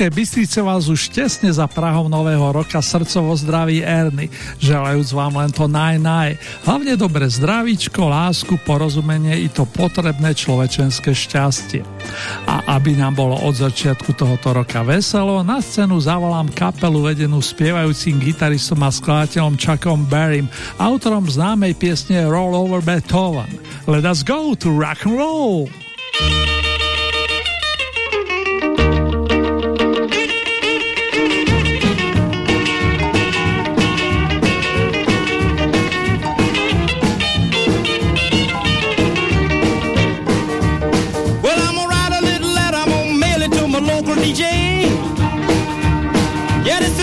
Banskej Bystrice vás už tesne za Prahom Nového roka srdcovo zdraví Erny, želajúc vám len to naj. Hlavne dobre zdravíčko, lásku, porozumenie i to potrebné človečenské šťastie. A aby nám bolo od začiatku tohoto roka veselo, na scénu zavolám kapelu vedenú spievajúcim gitaristom a skladateľom Chuckom Barrym, autorom známej piesne Roll Over Beethoven. Let us go to rock and roll!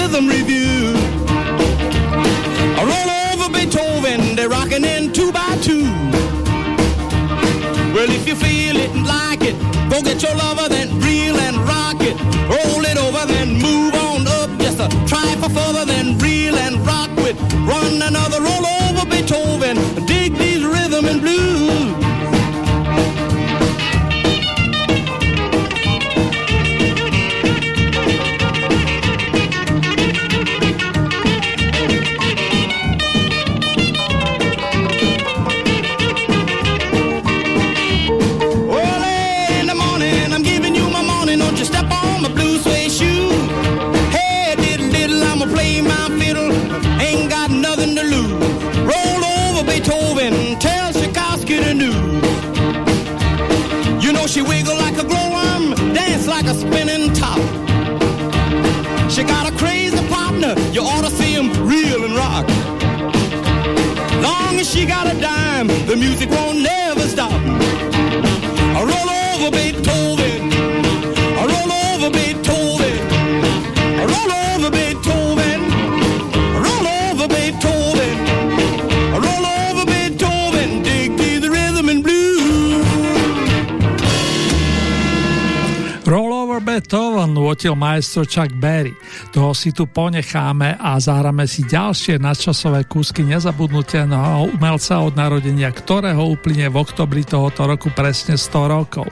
rhythm review. Roll over Beethoven, they're rocking in two by two. Well, if you feel it and like it, go get your lover, then reel and rock it. Roll it over, then move on up just a trifle further, then reel and rock with. Run another maestro Chuck Berry. Toho si tu ponecháme a zahráme si ďalšie nadčasové kúsky nezabudnutelného umelca od narodenia, ktorého uplynie v oktobri tohoto roku presne 100 rokov.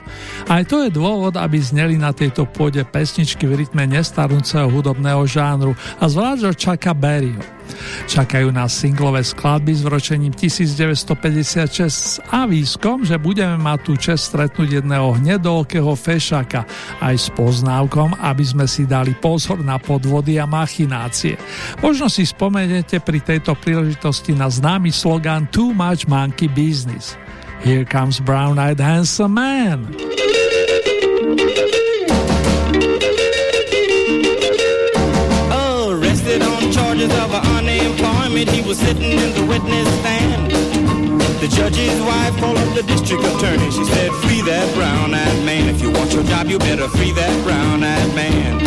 Aj to je dôvod, aby zneli na tejto pôde pesničky v rytme nestarnúceho hudobného žánru a zvlášť od Chucka Berryho. Čakajú nás singlové skladby s vročením 1956 a výskom, že budeme mať tú čest stretnúť jedného hnedolkého fešaka aj s poznávkom, aby sme si dali pozor na podvody a machinácie. Možno si spomeniete pri tejto príležitosti na známy slogan Too much monkey business. Here comes brown-eyed handsome man. Charges of unemployment. He was sitting in the witness stand. The judge's wife called up the district attorney. She said, free that brown-eyed man. If you want your job, you better free that brown-eyed man.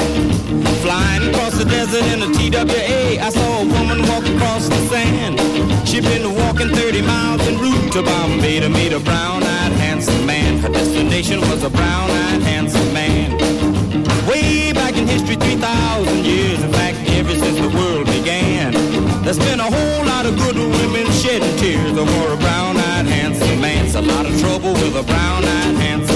Flying across the desert in a TWA, I saw a woman walk across the sand. She'd been walking 30 miles en route to Bombay to meet a brown-eyed handsome man. Her destination was a brown-eyed handsome man. Way back in history, 3,000 years. In fact, ever since the world began. There's been a whole lot of good women shedding tears over a brown-eyed handsome man. It's a lot of trouble with a brown-eyed handsome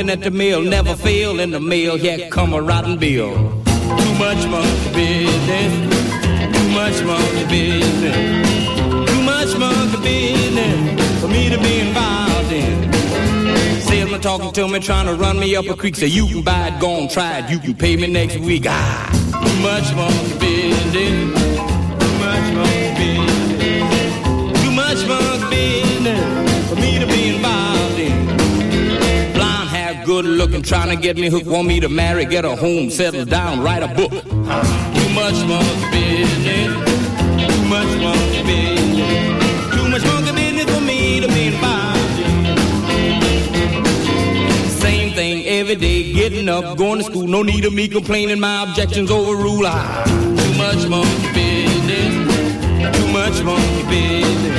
working at the mill, never fail in the mill, yet come a rotten bill. Too much monkey business, too much monkey business, too much monkey business for me to be involved in. Salesman talking to me, trying to run me up a creek, say you can buy it, go on, try it, you can pay me next week. Ah, too much monkey business, good looking, trying to get me hooked, want me to marry, get a home, settle down, write a book. Too much monkey business, too much monkey business, too much monkey business for me to be involved Same thing every day, getting up, going to school, no need of me complaining, my objections overrule. Ah, too much monkey business, too much monkey business,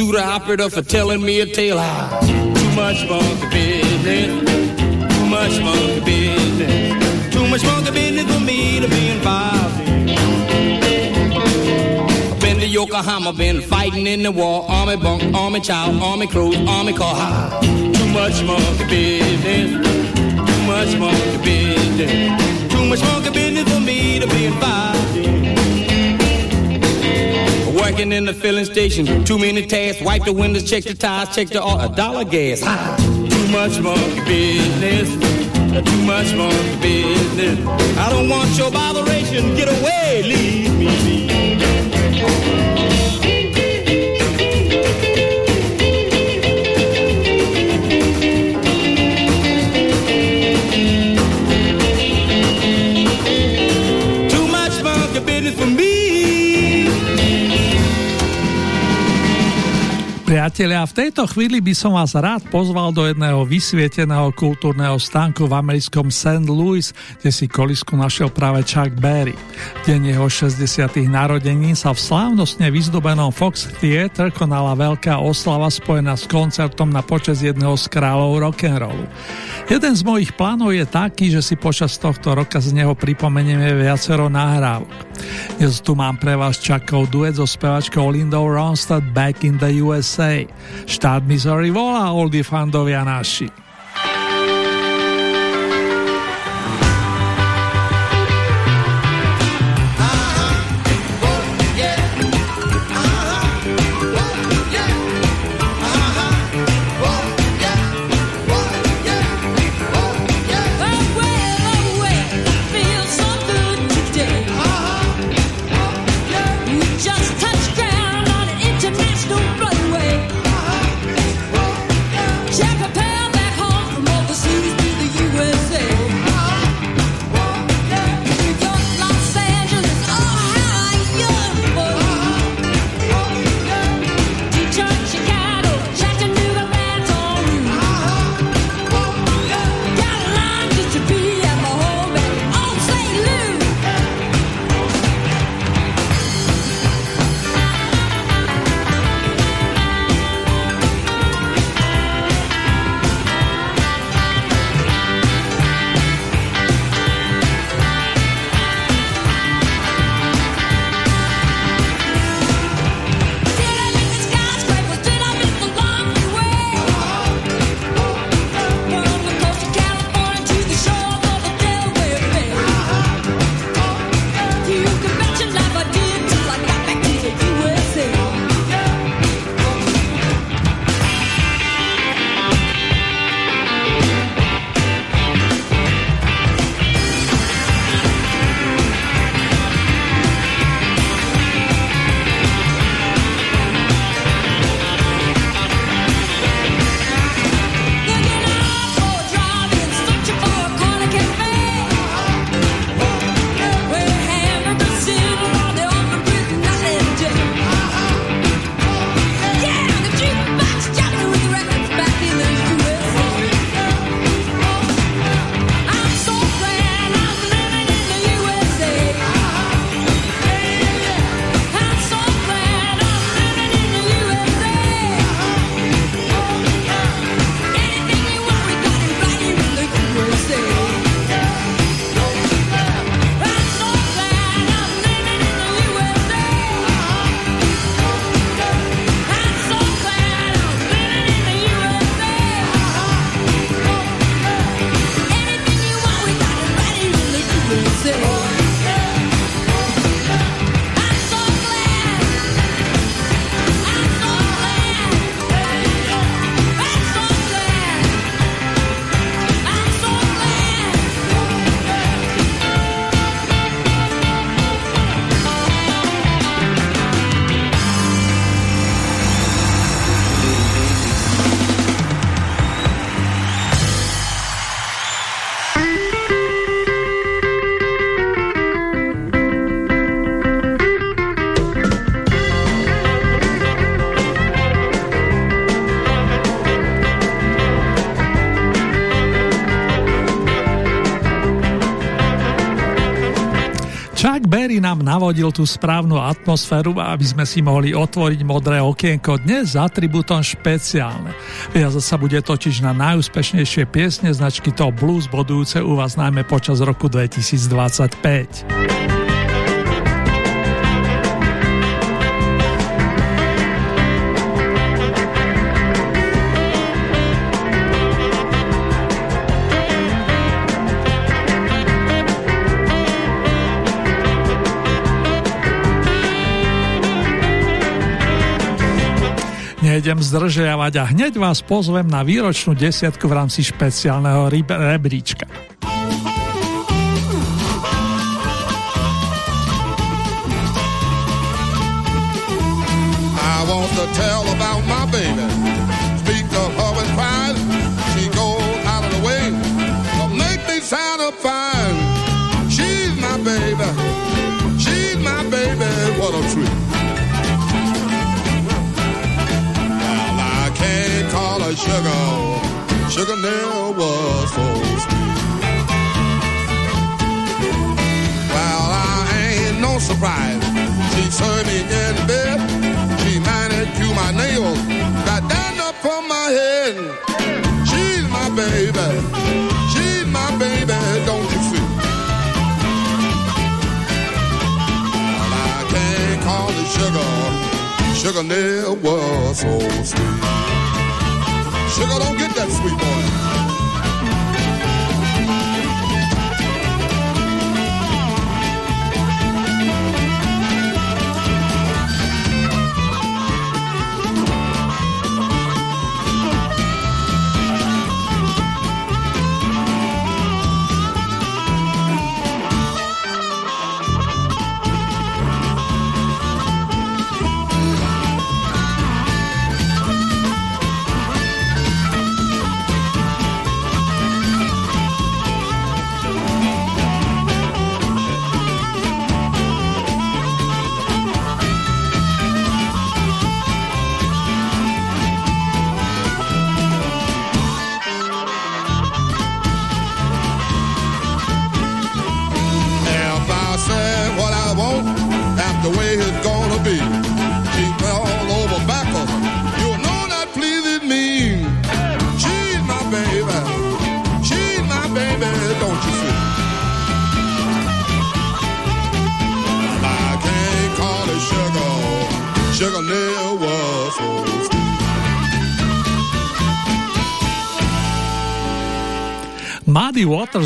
suit operator for telling me a tale. Ah, too much monkey business. Too much monkey business. Too much monkey business for me to be involved in. Been to Yokohama, been fighting in the war. Army bunk, army child, army clothes, army car. Ah, too much monkey business. Too much monkey business. Too much monkey business for me to be involved in. Working in the filling station, too many tasks. Wipe the windows, check the tires, check the uh, a dollar gas. Ha! Too much monkey business. Too much monkey business. I don't want your botheration. Get away, leave me be. Priatelia, v tejto chvíli by som vás rád pozval do jedného vysvieteného kultúrneho stánku v americkom St. Louis, kde si kolisku našiel práve Chuck Berry. Deň jeho 60. narodení sa v slávnostne vyzdobenom Fox Theatre konala veľká oslava spojená s koncertom na počas jedného z kráľov rock'n'rollu. Jeden z mojich plánov je taký, že si počas tohto roka z neho pripomenieme viacero nahrávok. Dnes tu mám pre vás Chuckov duet so spevačkou Lindou Ronstadt Back in the USA. Štát Missouri volá, oldy fandovia naši. Nám navodil tú správnu atmosféru, aby sme si mohli otvoriť modré okienko dnes s atribútom špeciálne. Viazať sa bude totiž na najúspešnejšie piesne značky Top Blues bodujúce u vás najmä počas roku 2025. nejdem zdržiavať a hneď vás pozvem na výročnú desiatku v rámci špeciálneho rebríčka. I want to tell sugar. Sugar never was so sweet. Well, I ain't no surprise. She served me in bed. She manicured my nails. Got down up from my head. She's my baby. She's my baby, don't you see? Well, I can't call it sugar. Sugar never was so sweet. Don't get that sweet boy.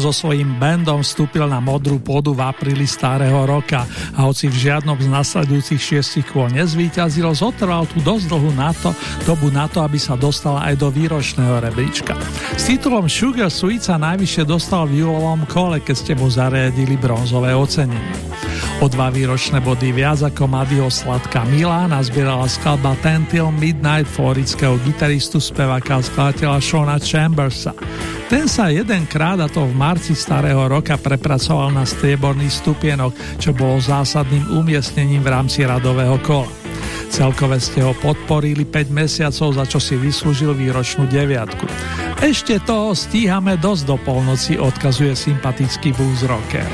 So svojím bandom vstúpil na modrú pôdu v apríli starého roka a hoci v žiadnom z nasledujúcich šiestich kôl nezvýťazilo, zotrval tu dosť dlhú na to, dobu na to, aby sa dostala aj do výročného rebríčka. S titulom Sugar Sweet sa najvyššie dostal v júlovom kole, keď ste mu zariadili bronzové ocenenie. O dva výročné body viac ako Madyho Sladká Milá nazbierala skladba Ten Till Midnight florického gitaristu, speváka a skladateľa Shona Chambersa. Ten sa jedenkrát, a to v marci starého roka, prepracoval na strieborný stupienok, čo bolo zásadným umiestnením v rámci radového kola. Celkové ste ho podporili 5 mesiacov, za čo si vyslúžil výročnú deviatku. Ešte toho stíhame dosť do polnoci, odkazuje sympatický blues rocker.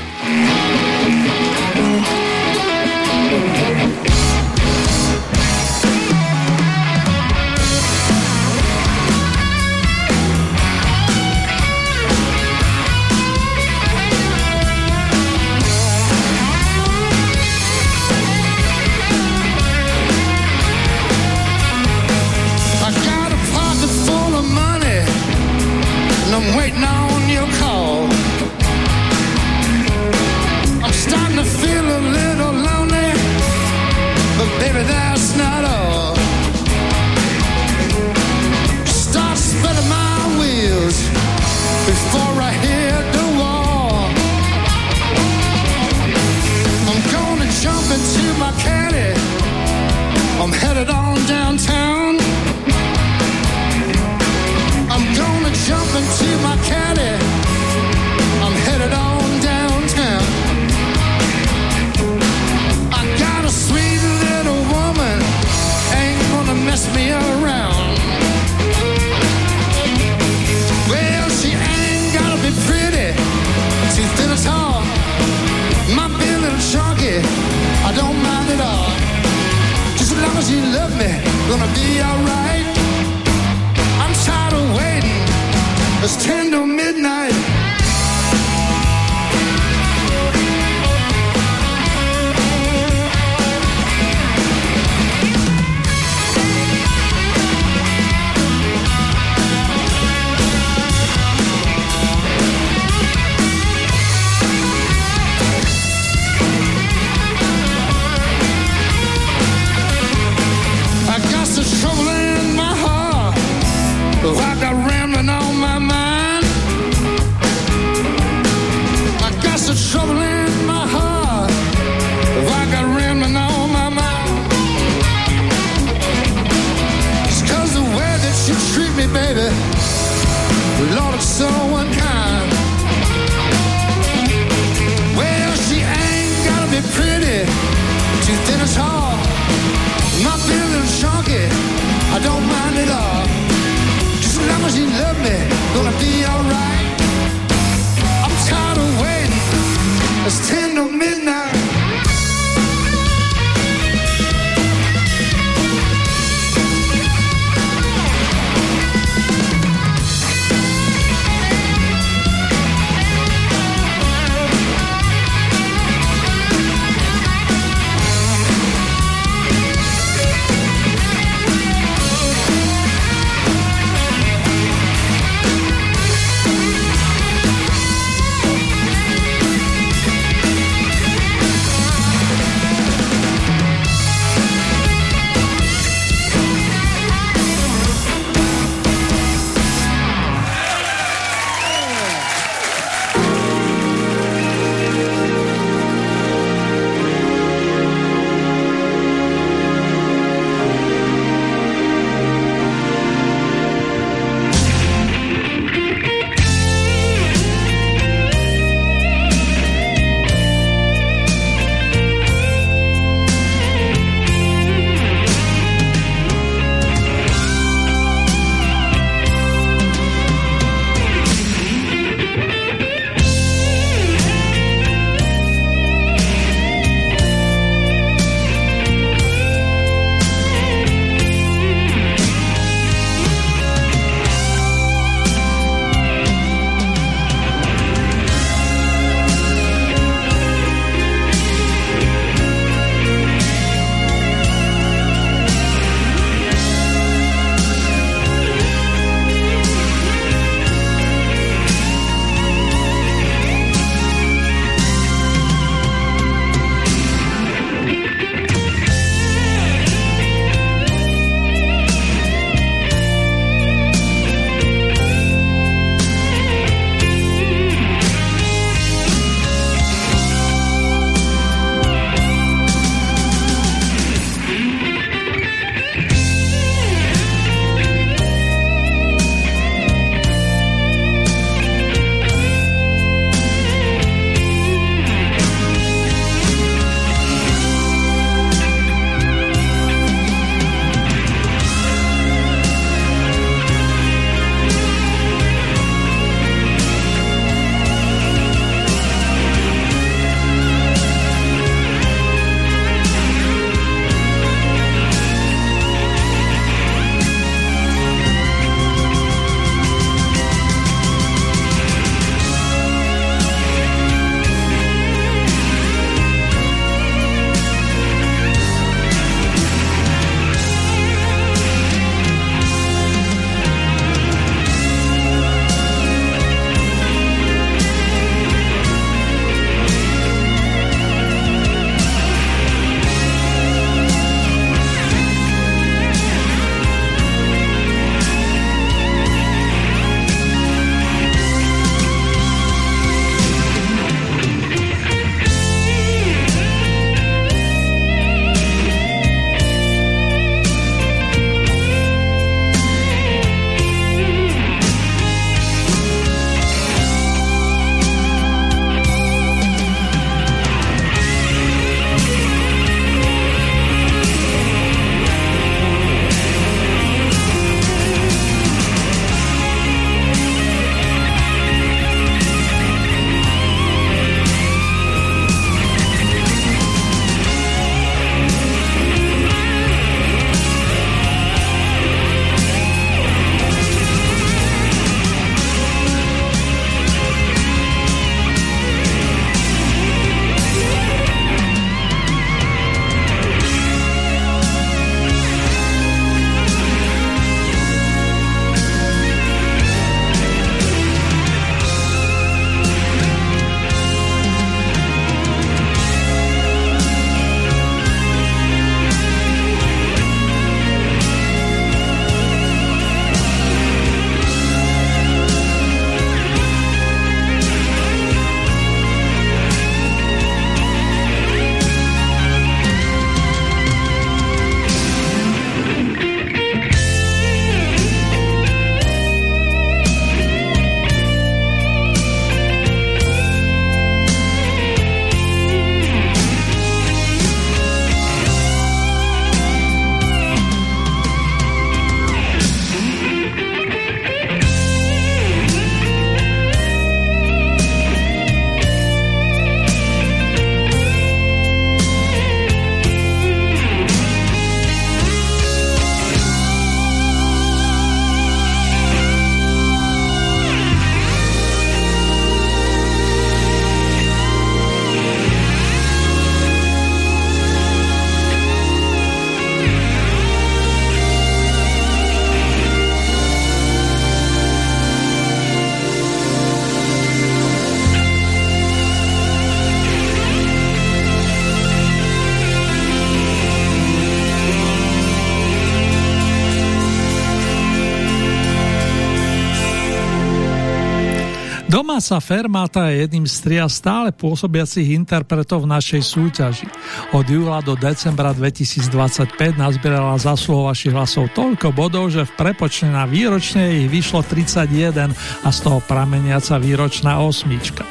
Domáca Fermata je jedným z tria stále pôsobiacich interpretov v našej súťaži. Od júla do decembra 2025 nazbierala zasluho vašich hlasov toľko bodov, že v prepočne na výročne ich vyšlo 31 a z toho prameniaca výročná osmička.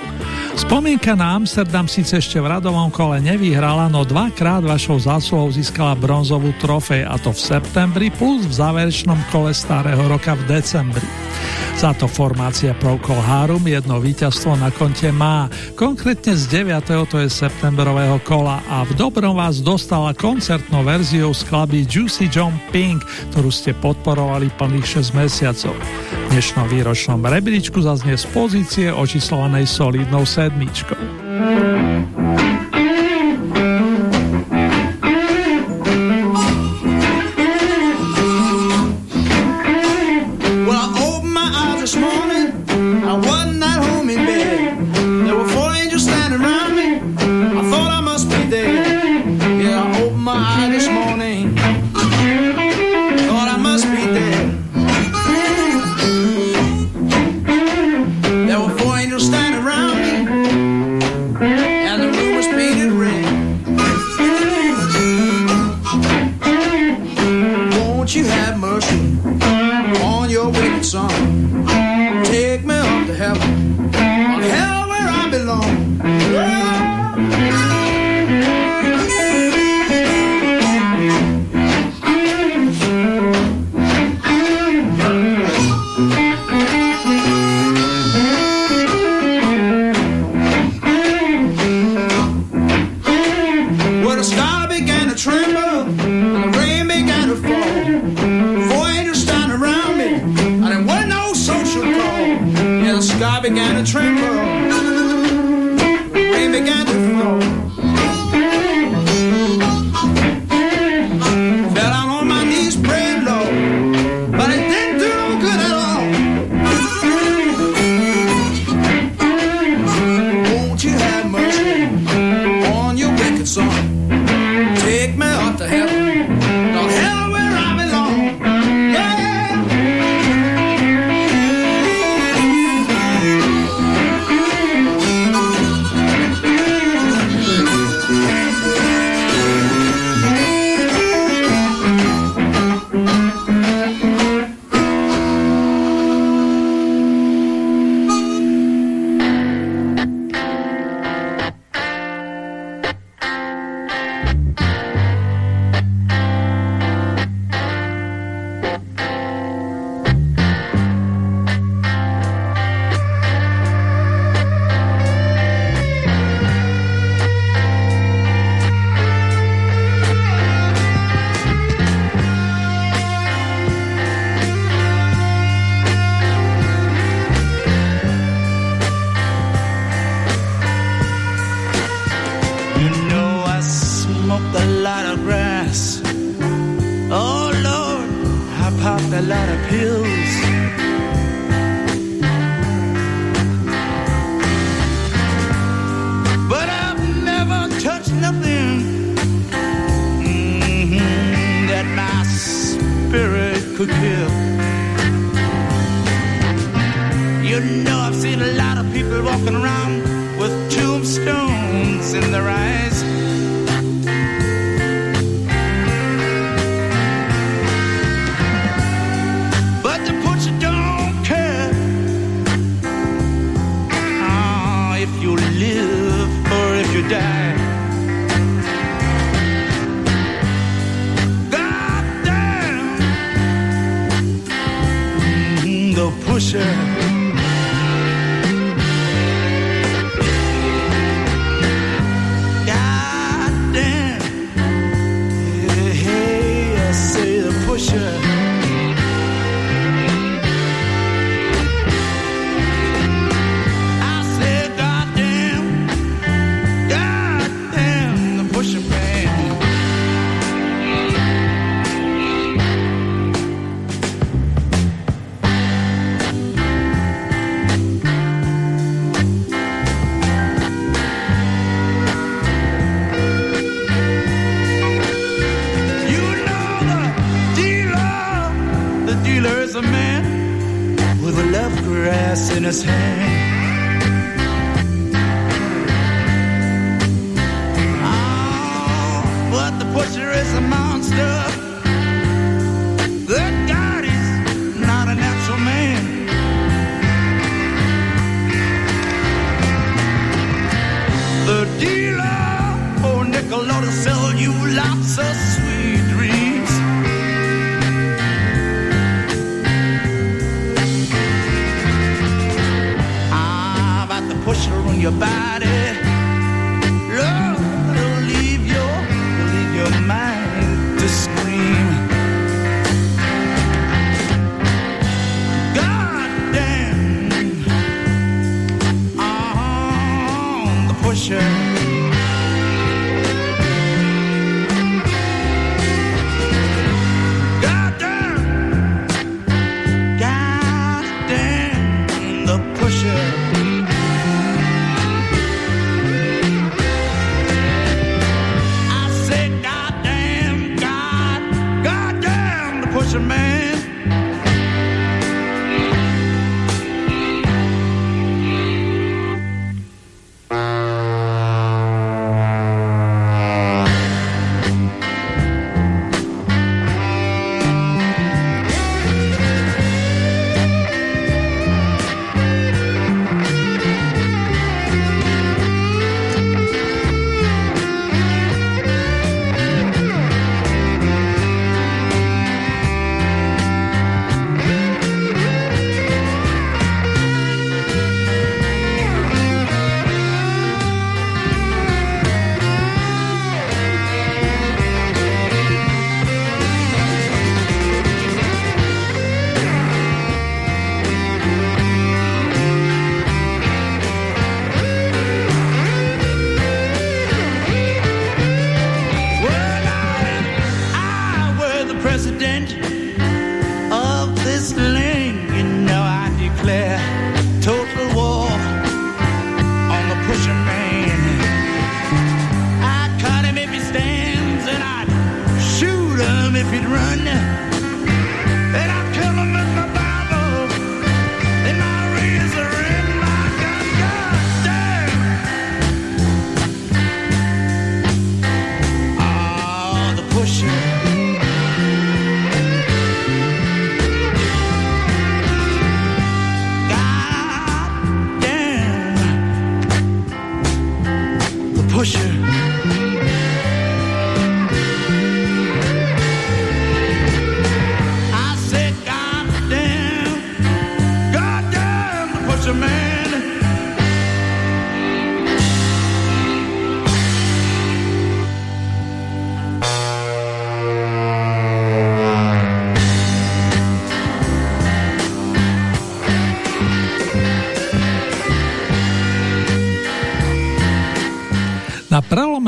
Spomienka na Amsterdam síce ešte v radovom kole nevyhrala, no dvakrát vašou zásluhou získala bronzovú trofej a to v septembri plus v záverečnom kole starého roka v decembri. Za to formácia Procol Harum jedno víťazstvo na konte má, konkrétne z 9. to je septembrového kola a v dobrom vás dostala koncertnou verziou skladby Juicy John Pink, ktorú ste podporovali plných 6 mesiacov. V dnešnom výročnom rebríčku zaznie z pozície očíslovanej solidnou sedmičkou. pushing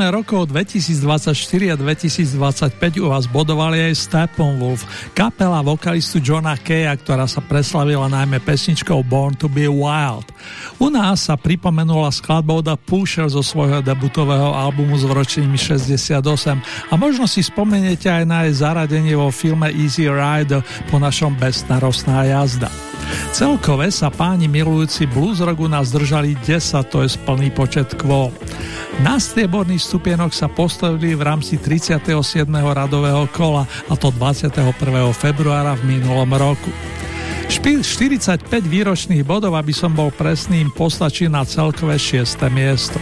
rokov 2024 a 2025 u vás bodovali aj Steppenwolf, kapela vokalistu Johna Keya, ktorá sa preslavila najmä pesničkou Born to be Wild. U nás sa pripomenula skladbou The Pusher zo svojho debutového albumu s vročením 68 a možno si spomeniete aj na jej zaradenie vo filme Easy Rider po našom Bestarostná jazda. Celkové sa páni milujúci blues rock u nás držali 10, to je plný počet kvôl. Na strieborný stupienok sa postavili v rámci 37. radového kola, a to 21. februára v minulom roku. 45 výročných bodov, aby som bol presným, postačí na celkové 6. miesto.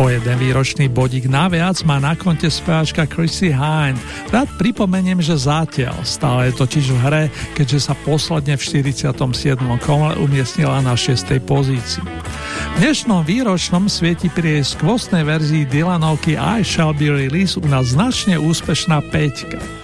O jeden výročný bodík naviac má na konte speváčka Chrissy Hine. Rád pripomeniem, že zatiaľ stále je totiž v hre, keďže sa posledne v 47. kole umiestnila na 6. pozícii. V dnešnom výročnom svieti pri jej skvostnej verzii Dylanovky I Shall Be Released u nás značne úspešná peťka.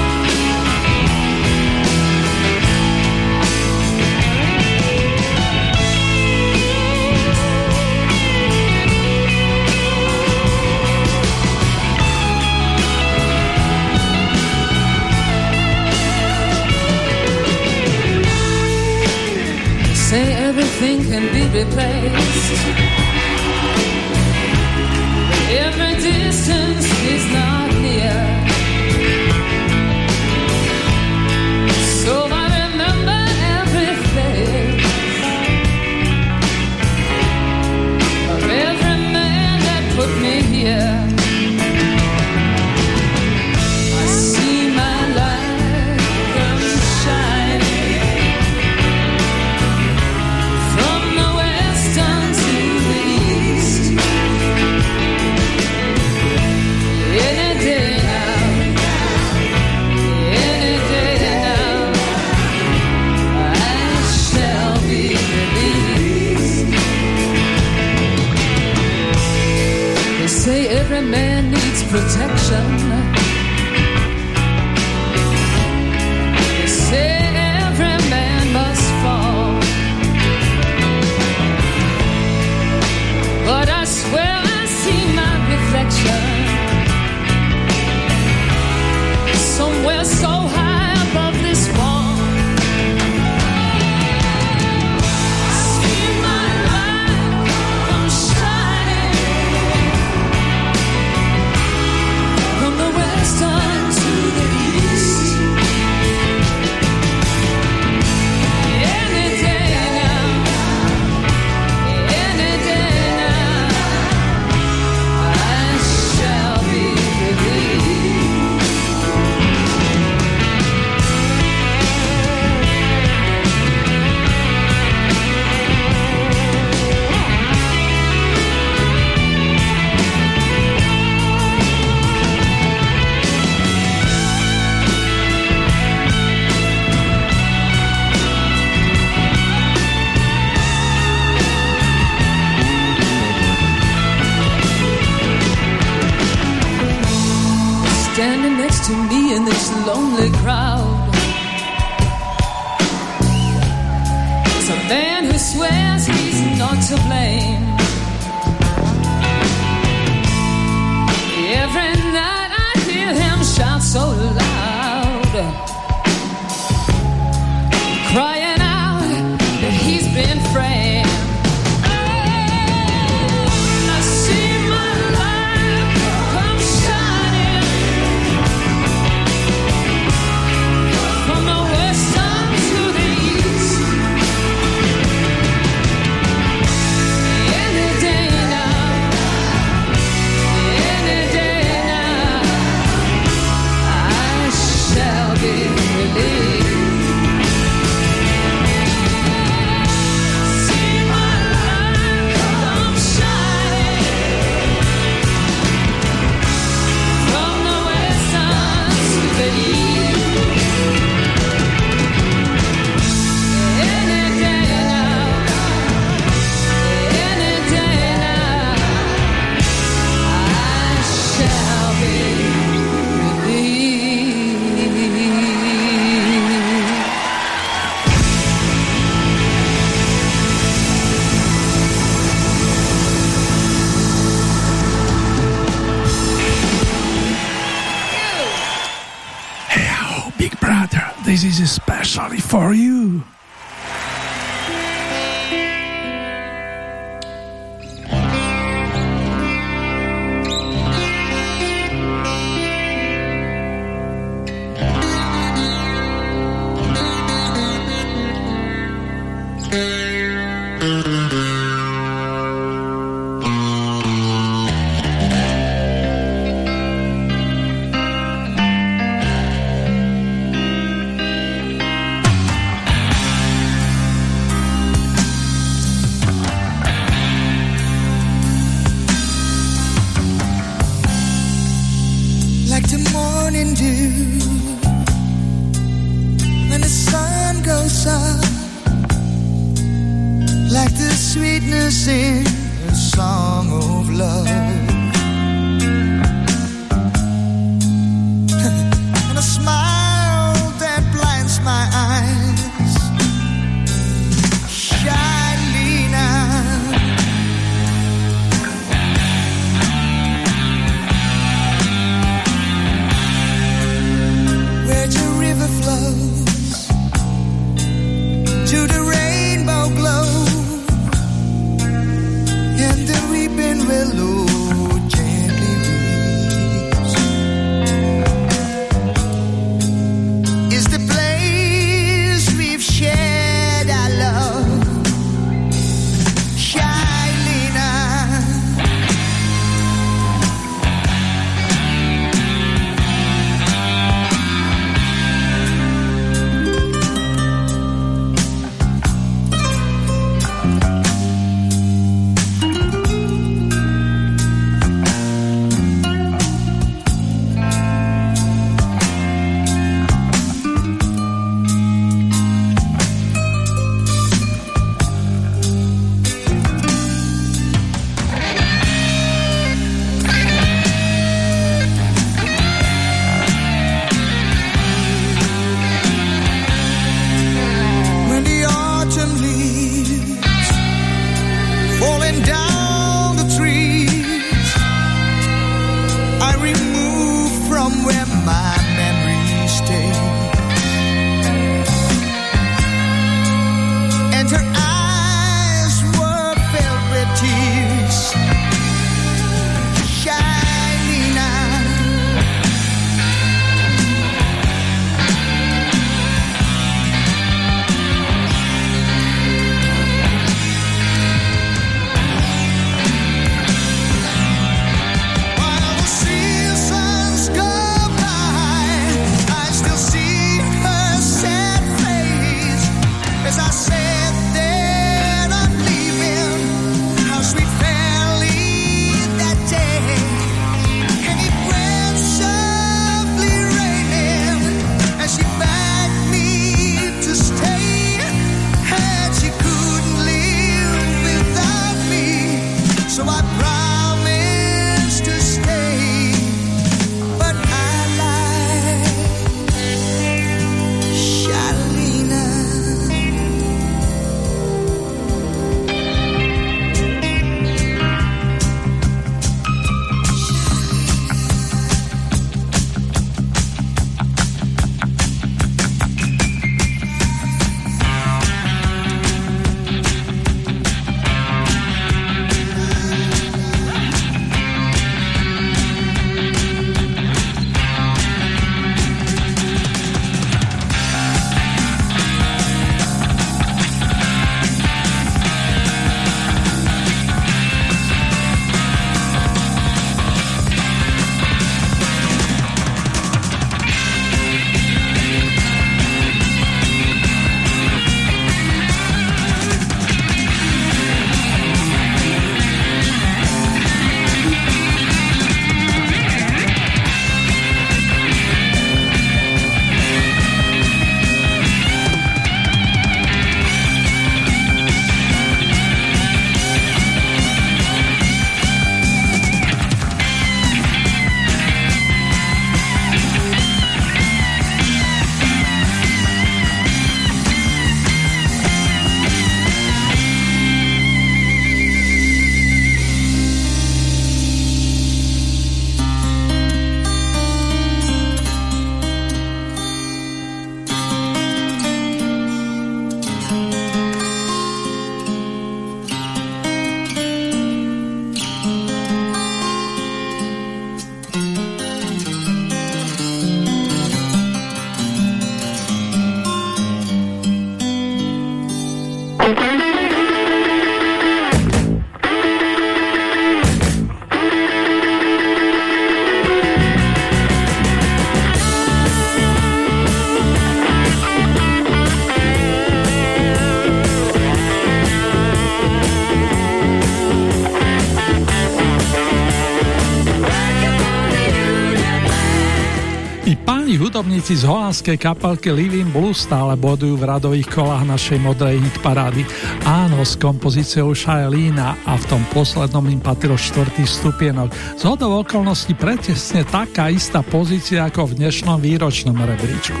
Hudobníci z holandskej kapelky Living Blues stále bodujú v radových kolách našej modrej hit parády. Áno, s kompozíciou Shailina a v tom poslednom im patrilo štvrtý stupienok. Z hodov okolností pretesne taká istá pozícia ako v dnešnom výročnom rebríčku.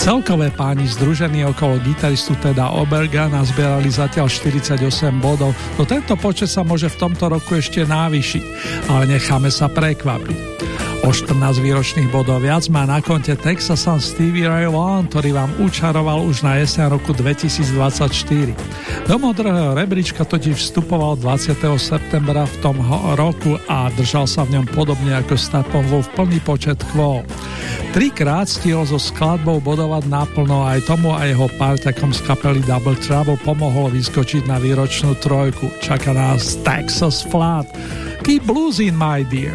Celkové páni združení okolo gitaristu teda Oberga nazbierali zatiaľ 48 bodov, no tento počet sa môže v tomto roku ešte návyšiť, ale necháme sa prekvapiť. O 14 výročných bodov viac má na konte Texasan Stevie Ray Vaughan, ktorý vám učaroval už na jeseň roku 2024. Do modrého rebríčka totiž vstupoval 20. septembra v tom roku a držal sa v ňom podobne ako vo v plný počet kvôl. Trikrát stihol so skladbou bodovať naplno aj tomu a jeho parťakom z kapely Double Trouble pomohol vyskočiť na výročnú trojku. Čaká nás Texas Flat. Keep bluesing, my dear.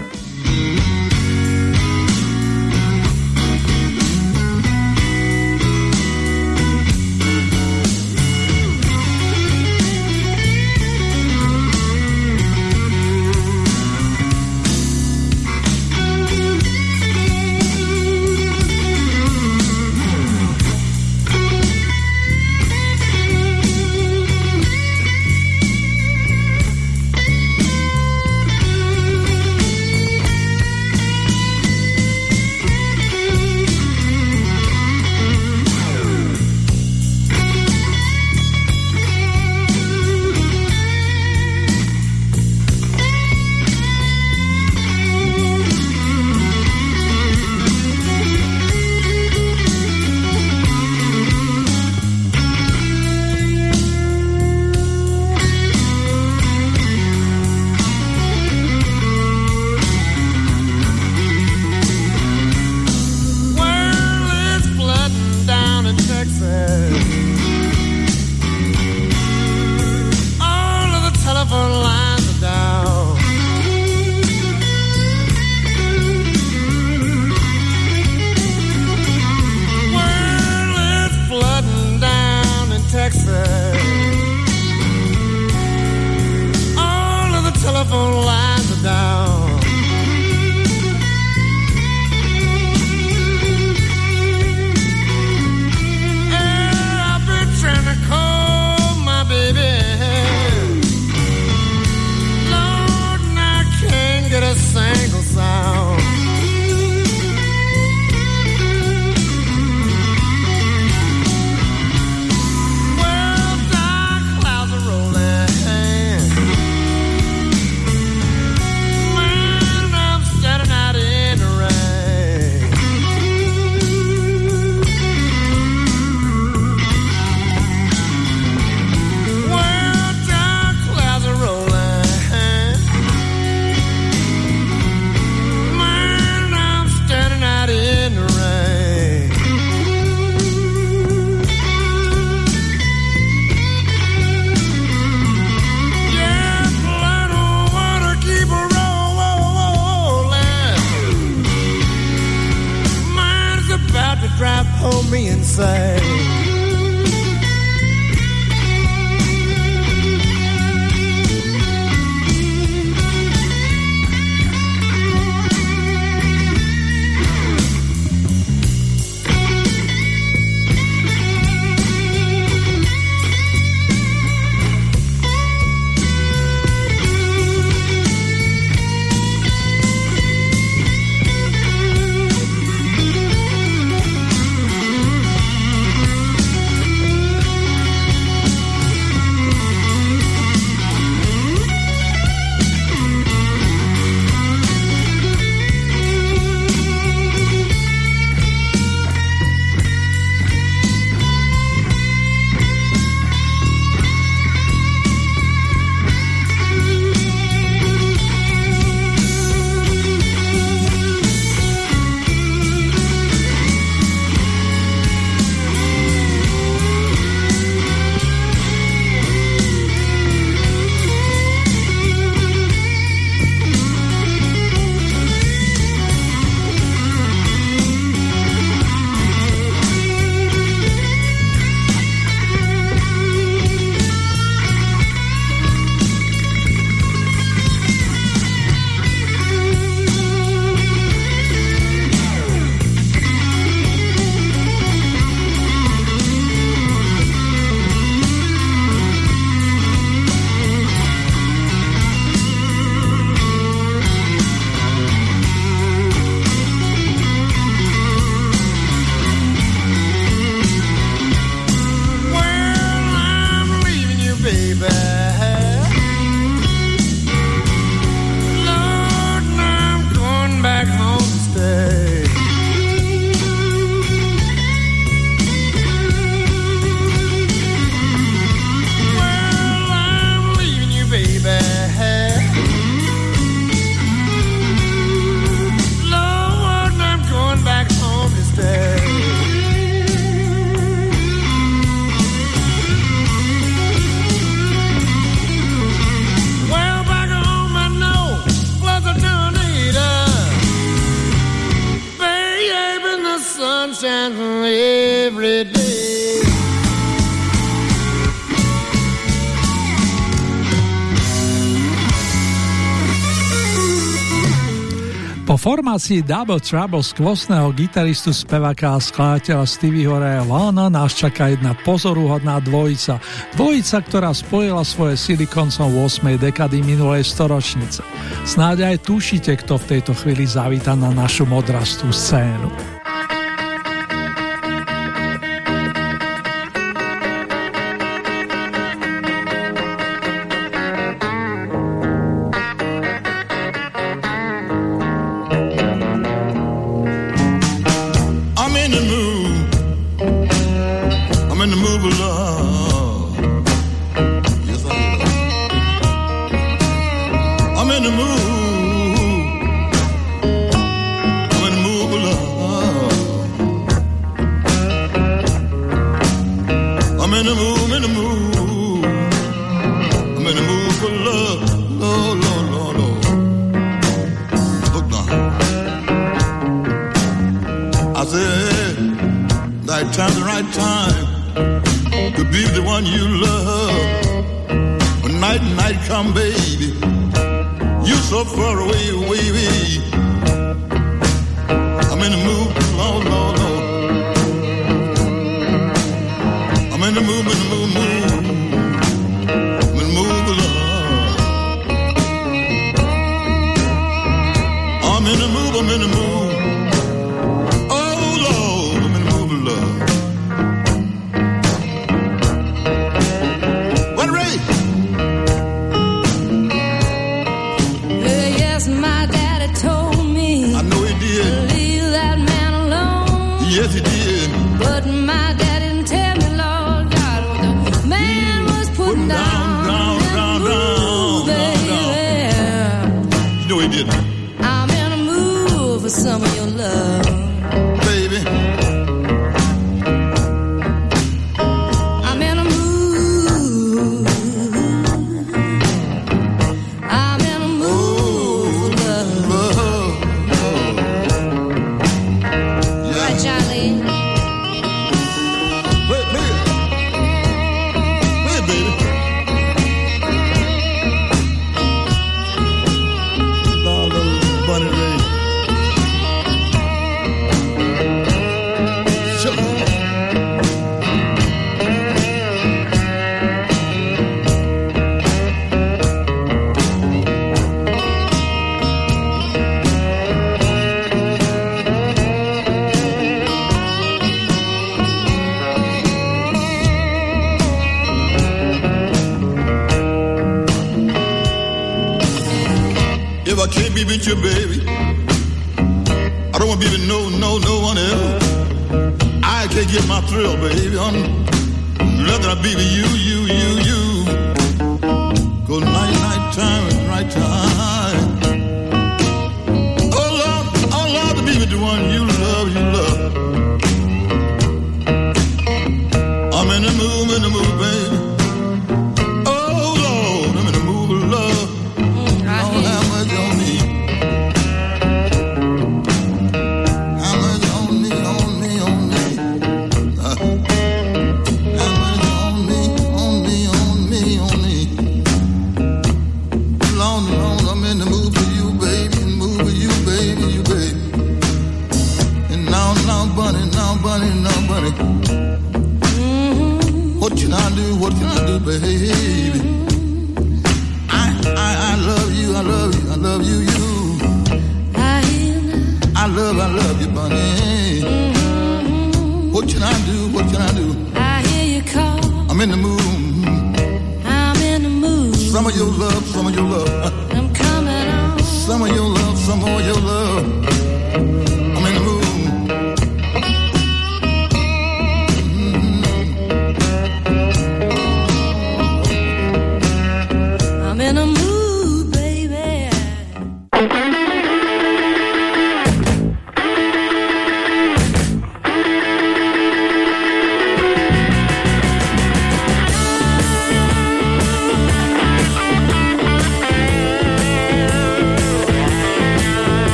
Formácii Double Trouble skvostného gitaristu, speváka a skladateľa Stevieho Raya Vana nás čaká jedna pozoruhodná dvojica. Dvojica, ktorá spojila svoje sily koncom 8. dekady minulej storočnice. Snáď aj tušíte, kto v tejto chvíli zavíta na našu modrastú scénu. Be with you, baby. I don't want to be with no, no, no one else. I can't get my thrill, baby. I'm rather I be with you, you, you, you. Go night, night time right time.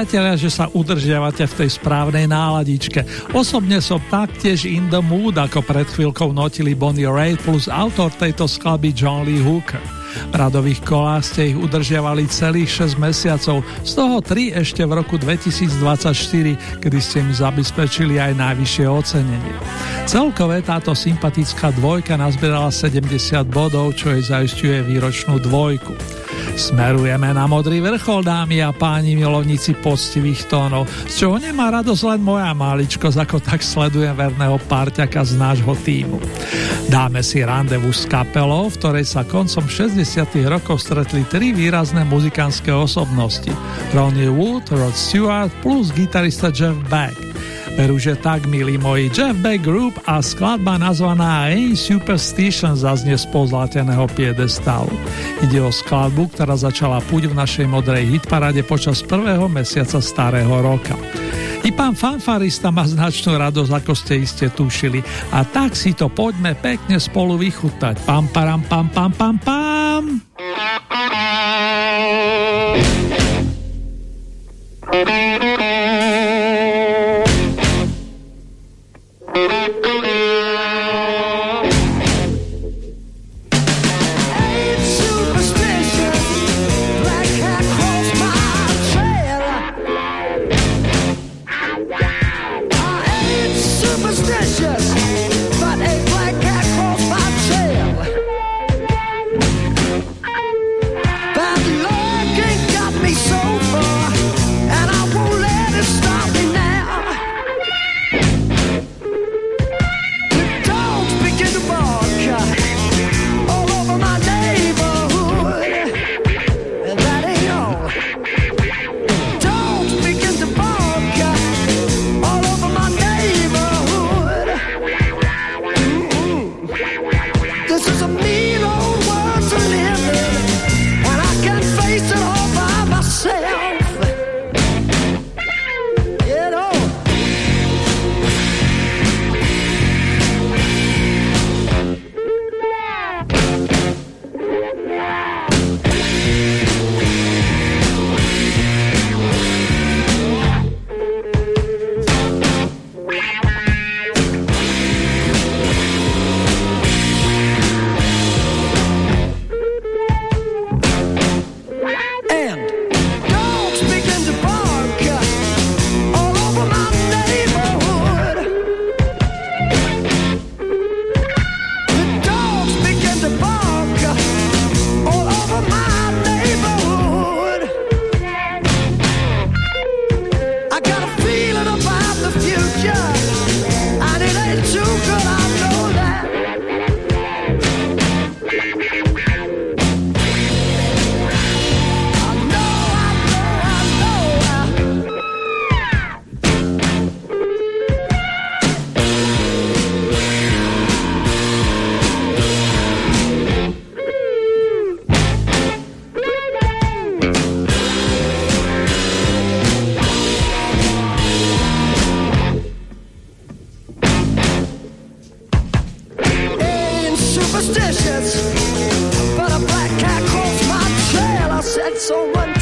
Priatelia, že sa udržiavate v tej správnej náladičke. Osobne som taktiež in the mood, ako pred chvíľkou notili Bonnie Raitt plus autor tejto skladby John Lee Hooker. V radových kolách ste ich udržiavali celých 6 mesiacov, z toho 3 ešte v roku 2024, kedy ste mi zabezpečili aj najvyššie ocenenie. Celkové táto sympatická dvojka nazbierala 70 bodov, čo jej zaistuje výročnú dvojku. Smerujeme na modrý vrchol, dámy a páni milovníci poctivých tónov, z čoho nemá radosť len moja maličkosť, ako tak sledujem verného párťaka z nášho týmu. Dáme si randevu s kapelou, v ktorej sa koncom 60. rokov stretli tri výrazné muzikánske osobnosti. Ronnie Wood, Rod Stewart plus gitarista Jeff Beck. Veru, že tak, milí moji, Jeff Beck Group a skladba nazvaná Ain't Superstition zaznie z pozlateného piedestálu. Ide o skladbu, ktorá začala púť v našej modrej hitparade počas prvého mesiaca starého roka. I pán fanfarista má značnú radosť, ako ste iste tušili. A tak si to poďme pekne spolu vychutať. Pam, param, pam, pam, pam, pam. pam. superstitious. But a black cat crossed my trail. I said, so run.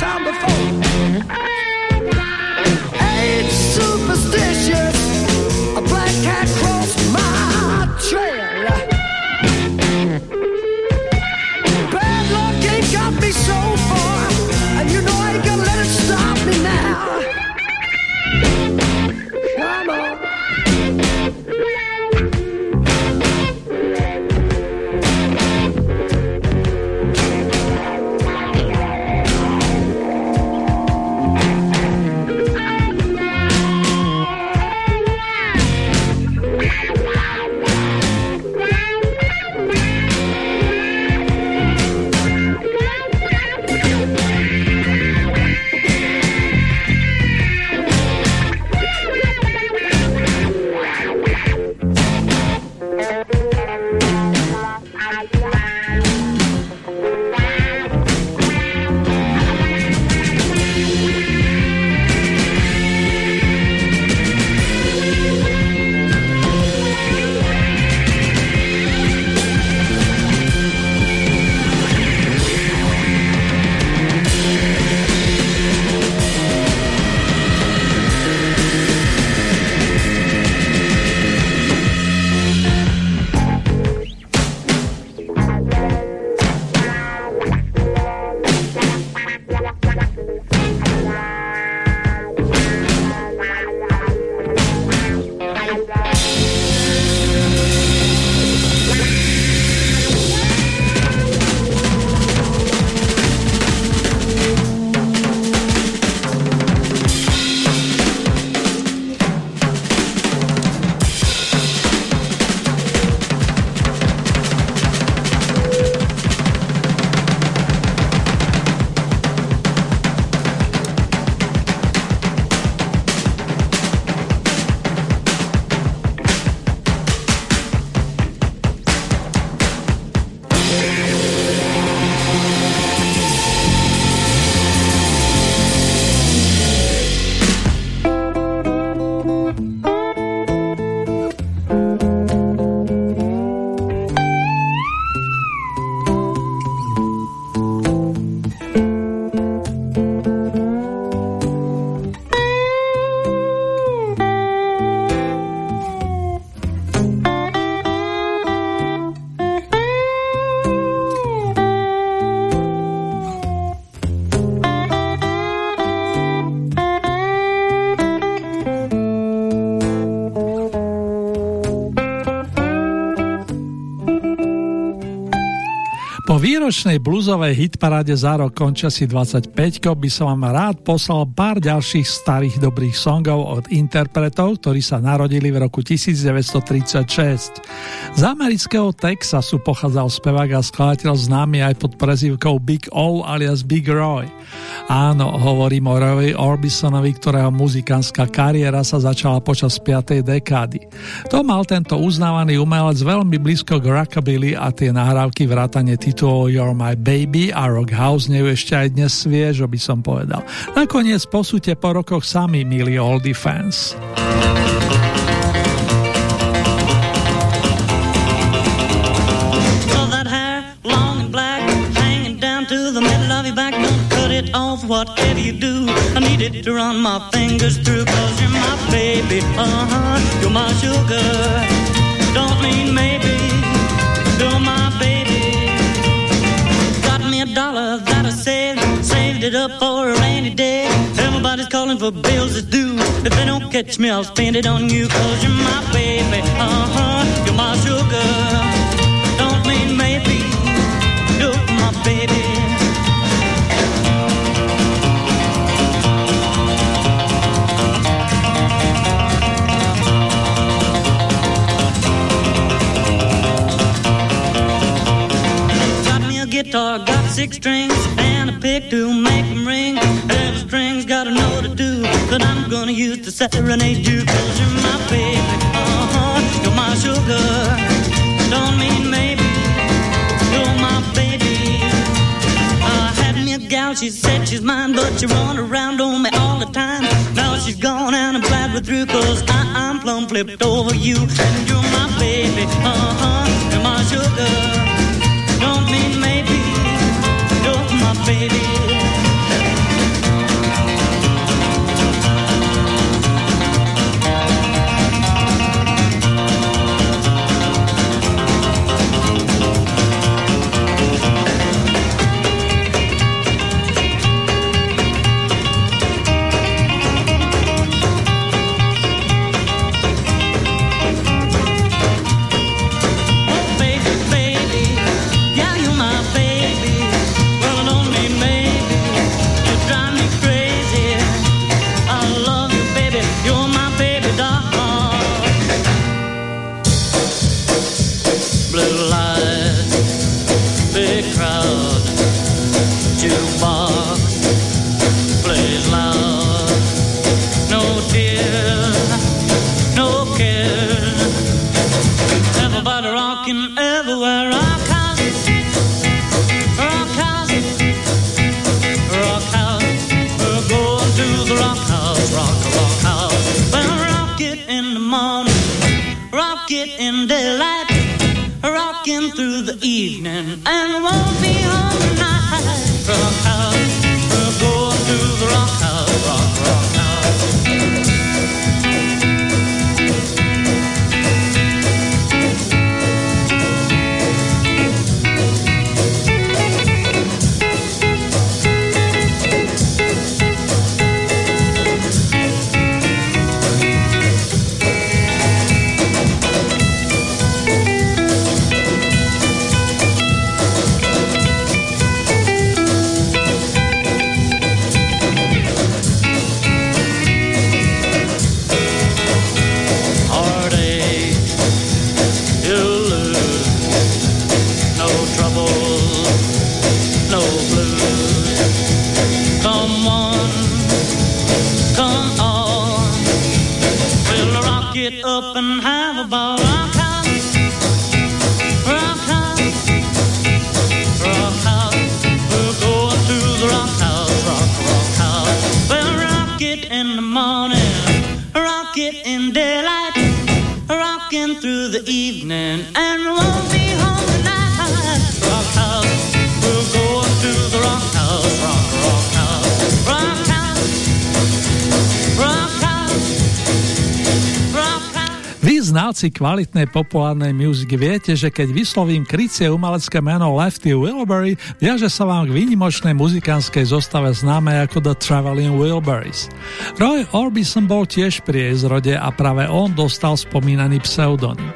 Výročnej blúzovej hitparáde za rok končia si 25 by som vám rád poslal pár ďalších starých dobrých songov od interpretov, ktorí sa narodili v roku 1936. Z amerického Texasu pochádzal spevák a skladateľ známy aj pod prezývkou Big O alias Big Roy. Áno, hovorím o Roy Orbisonovi, ktorého muzikánska kariéra sa začala počas 5. dekády. To mal tento uznávaný umelec veľmi blízko k rockabilly a tie nahrávky vrátane titulov You're My Baby a Rock House nejú ešte aj dnes sviežo, by som povedal. Nakoniec posúďte po rokoch sami, milí oldie fans. off, whatever you do. I need it to run my fingers through, cause you're my baby, uh-huh, you're my sugar. Don't mean maybe, you're my baby. Dollar that I saved, saved it up for a rainy day. Everybody's calling for bills to due. If they don't catch me, I'll spend it on you, cause you're my baby, uh-huh, you're my sugar. Don't mean maybe, you're my baby. Guitar got six strings and a pick to make them ring. Every string's got a note to do that I'm gonna use to serenade you. Cause you're my baby, uh-huh, you're my sugar. Don't mean maybe, you're my baby. I had me a gal, she said she's mine, but she run around on me all the time. Now she's gone and I'm glad we're through, cause I, I'm plumb flipped over you. And you're my baby, uh-huh, you're my sugar. family and znalci kvalitnej populárnej muziky viete, že keď vyslovím krycie umelecké meno Lefty Wilbury, viaže sa vám k výnimočnej muzikánskej zostave známe ako The Traveling Wilburys. Roy Orbison bol tiež pri jej zrode a práve on dostal spomínaný pseudonym.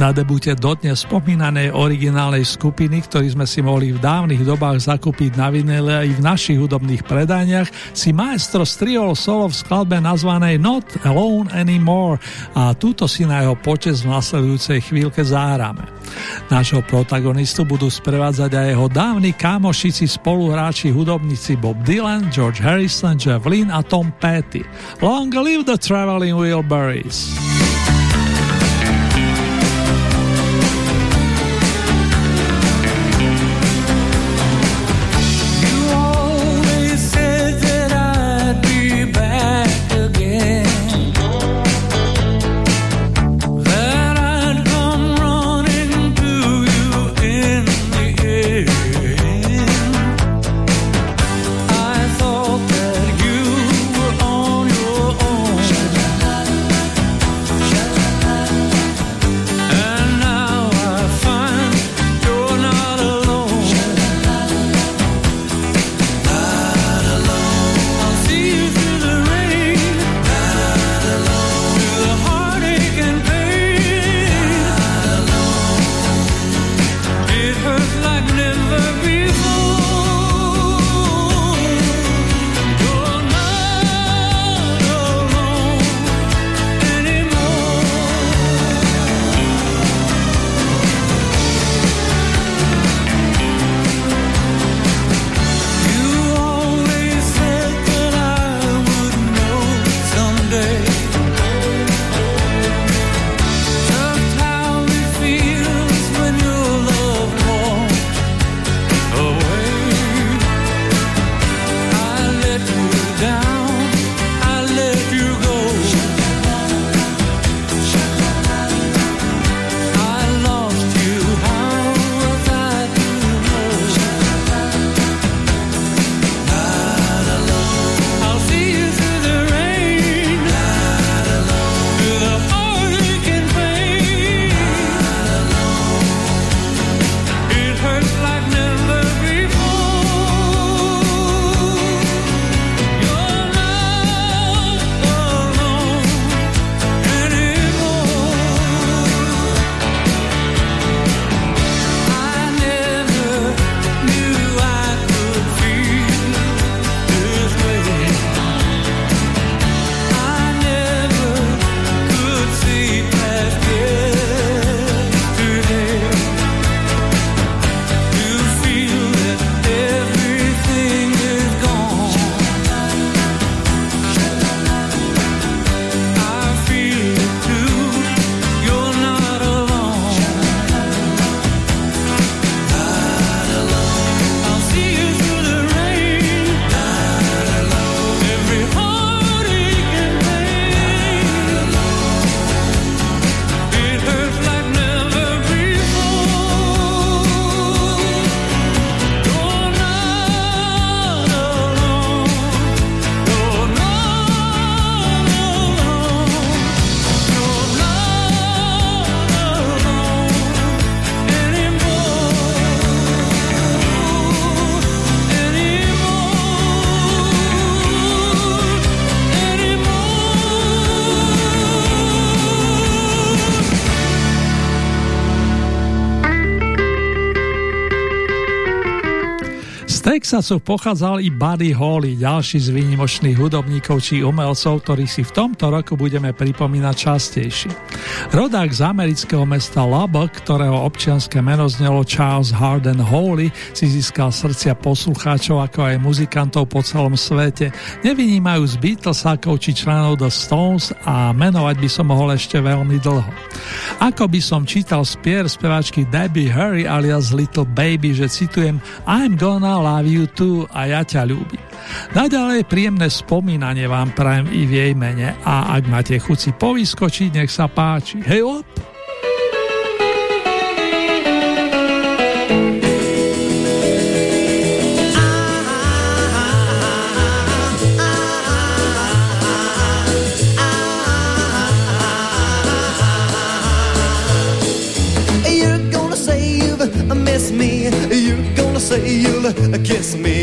Na debute dodnes spomínanej originálnej skupiny, ktorý sme si mohli v dávnych dobách zakúpiť na vinile i v našich hudobných predaniach, si maestro striol solo v skladbe nazvanej Not Alone Anymore a túto si na jeho počas v nasledujúcej chvíľke zahráme. Nášho protagonistu budú sprevádzať aj jeho dávni kámošici spoluhráči hudobníci Bob Dylan, George Harrison, Jeff Lynne a Tom Petty. Long live the traveling Wheelberries! Texasu pochádzal i Buddy Holly, ďalší z výnimočných hudobníkov či umelcov, ktorých si v tomto roku budeme pripomínať častejšie. Rodák z amerického mesta Lubbock, ktorého občianské meno znelo Charles Harden Holly, si získal srdcia poslucháčov ako aj muzikantov po celom svete. Nevynímajú z Beatlesákov či členov The Stones a menovať by som mohol ešte veľmi dlho. Ako by som čítal spier spevačky Debbie Harry alias Little Baby, že citujem I'm gonna love you too a ja ťa ľúbim. Naďalej príjemné spomínanie vám prajem i v jej mene a ak máte chuť si povyskočiť, nech sa páči. Hej op! say you'll kiss me.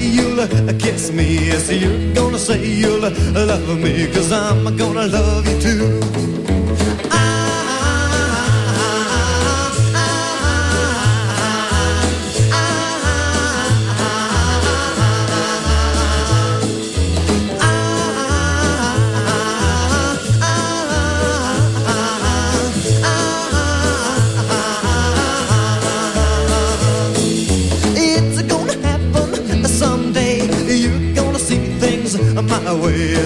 you'll kiss me. Yes, you're gonna say you'll love me. Cause I'm gonna love you too.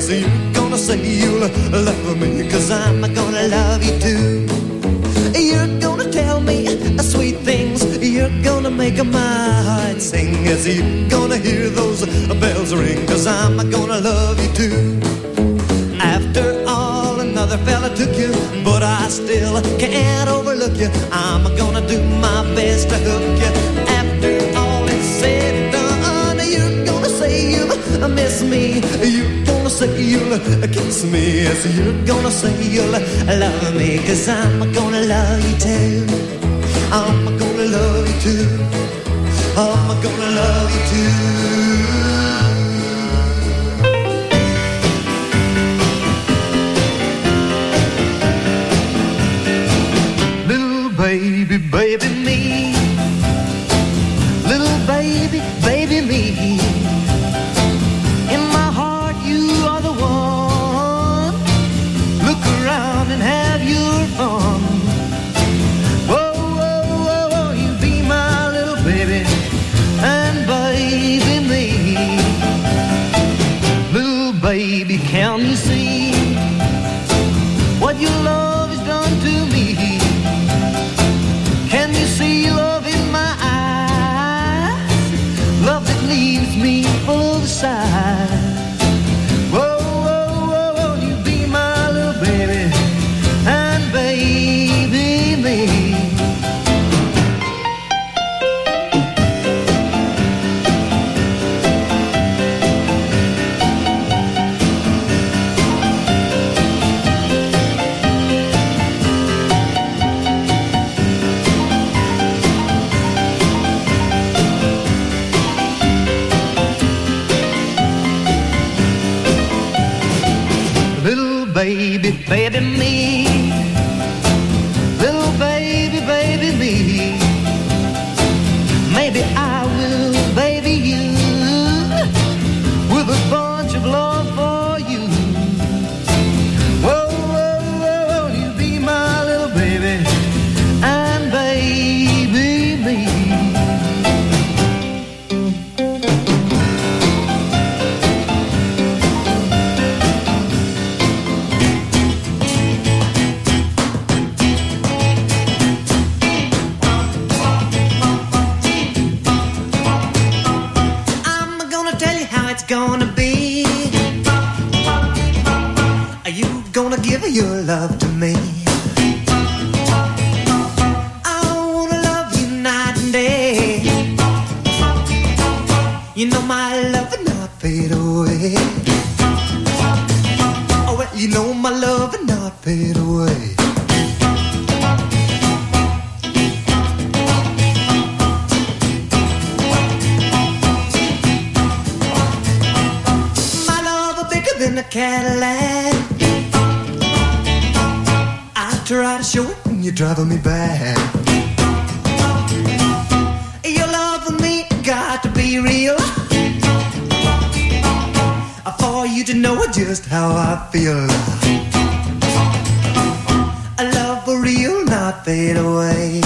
So you're gonna say you'll love me, cause I'm gonna love you too. You're gonna tell me sweet things, you're gonna make my heart sing. As you're gonna hear those bells ring, cause I'm gonna love you too. After all, another fella took you, but I still can't overlook you. I'm gonna do my best to hook you. After all is said and done, you're gonna say you miss me. Gonna say you'll kiss me. Yes, you're gonna say you'll love me. Cause I'm gonna love you too. I'm gonna love you too. I'm gonna love you too. Little baby, baby me. Cadillac. I try to show it, and you're driving me back. Your love for me got to be real. For you to know just how I feel. A love for real, not fade away.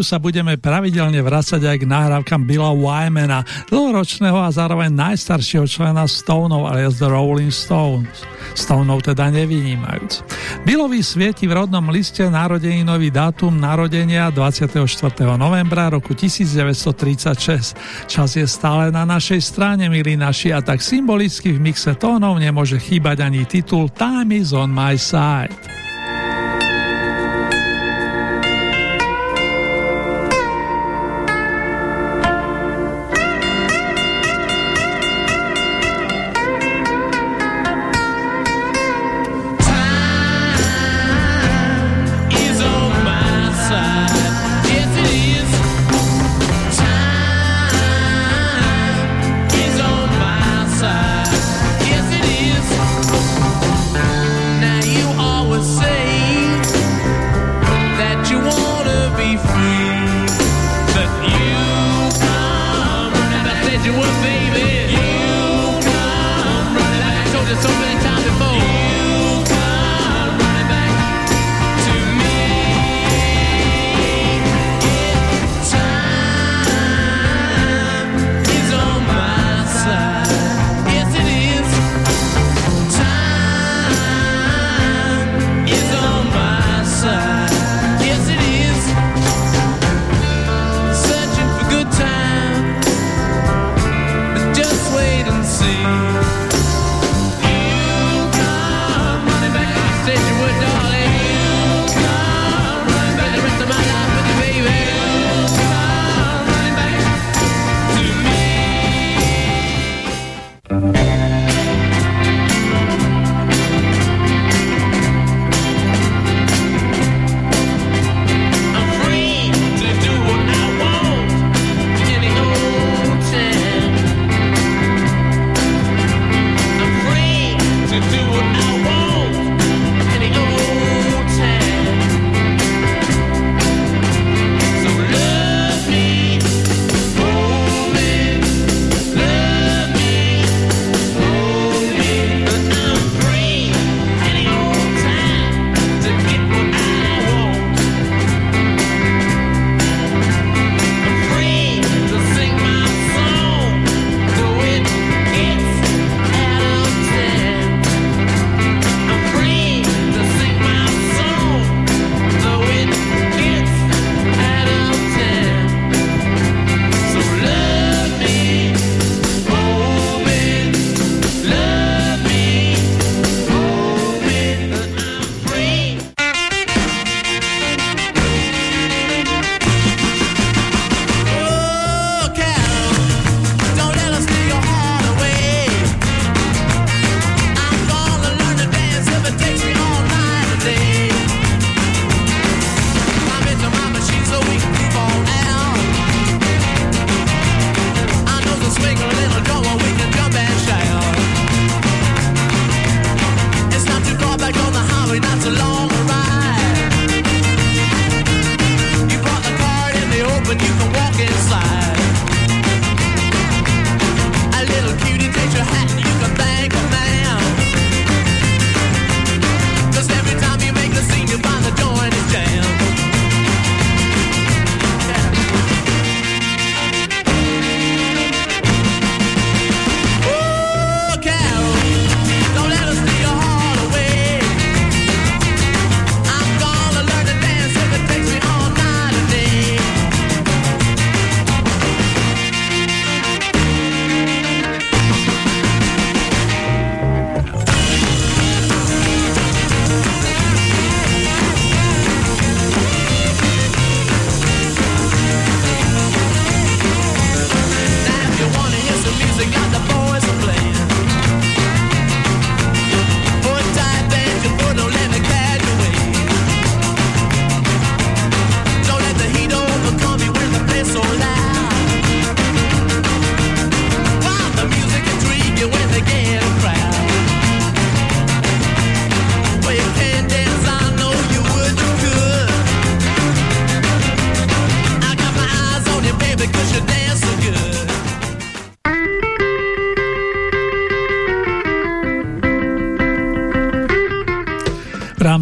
Roku sa budeme pravidelne vracať aj k nahrávkam Billa Wymana, dlhoročného a zároveň najstaršieho člena Stoneov alias The Rolling Stones. Stoneov teda nevynímajúc. Billovi svieti v rodnom liste narodeninový dátum narodenia 24. novembra roku 1936. Čas je stále na našej strane, milí naši, a tak symbolicky v mixe tónov nemôže chýbať ani titul Time is on my side.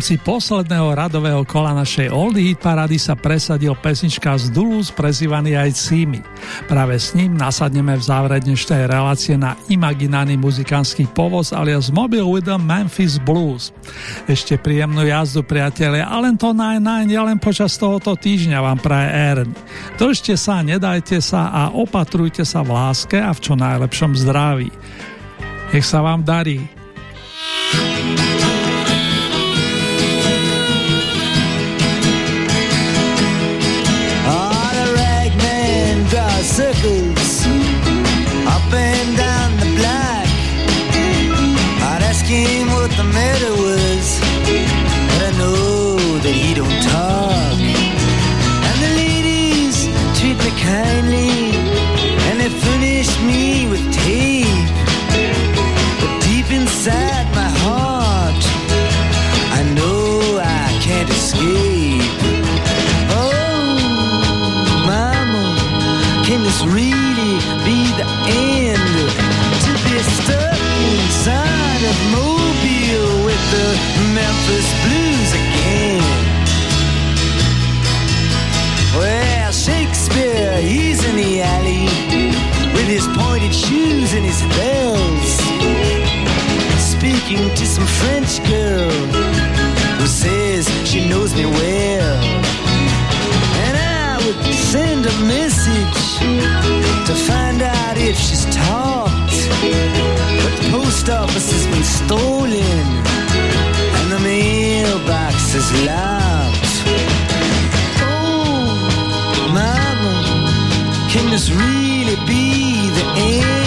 konci posledného radového kola našej Oldie Hit Parady sa presadil pesnička z Dulus, prezývaný aj Cimi. Práve s ním nasadneme v závere dnešnej relácie na imaginárny muzikánsky povoz alias Mobile with the Memphis Blues. Ešte príjemnú jazdu, priatelia, a len to naj, naj, len počas tohoto týždňa vám praje Ern. Držte sa, nedajte sa a opatrujte sa v láske a v čo najlepšom zdraví. Nech sa vám darí. thank you matter me. And I would send a message to find out if she's talked. But the post office has been stolen and the mailbox is locked. Oh, mama, can this really be the end?